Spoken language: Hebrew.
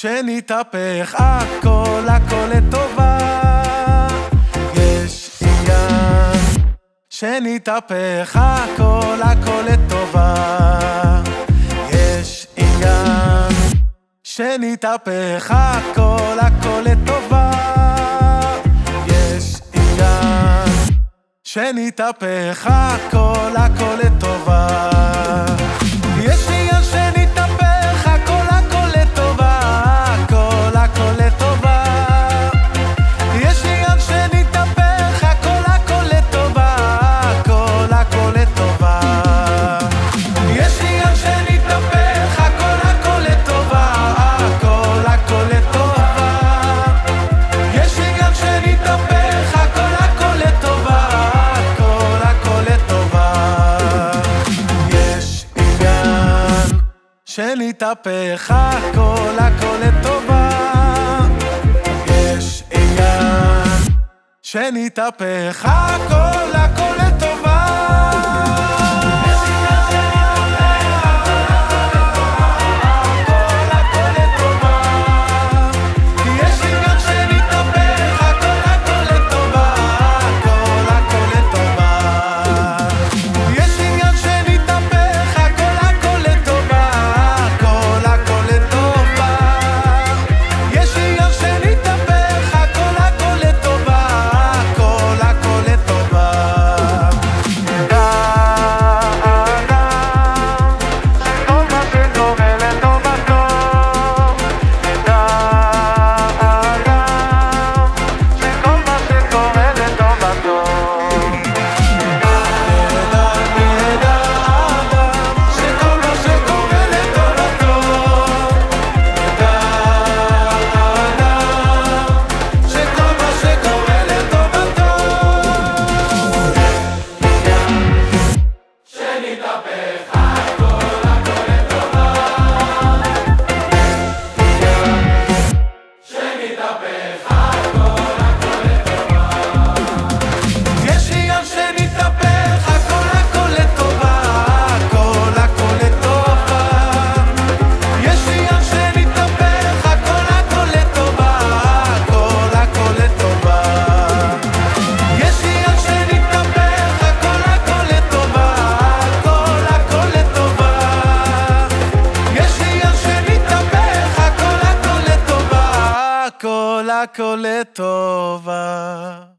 שנתהפך הכל הכל לטובה. יש עניין. שנתהפך הכל הכל לטובה. יש עניין. שנתהפך הכל הכל לטובה. יש עניין. שנתהפך הכל הכל לטובה שנתהפך הכל הכל לטובה. יש עניין שנתהפך הכל up and. הכל הכל לטובה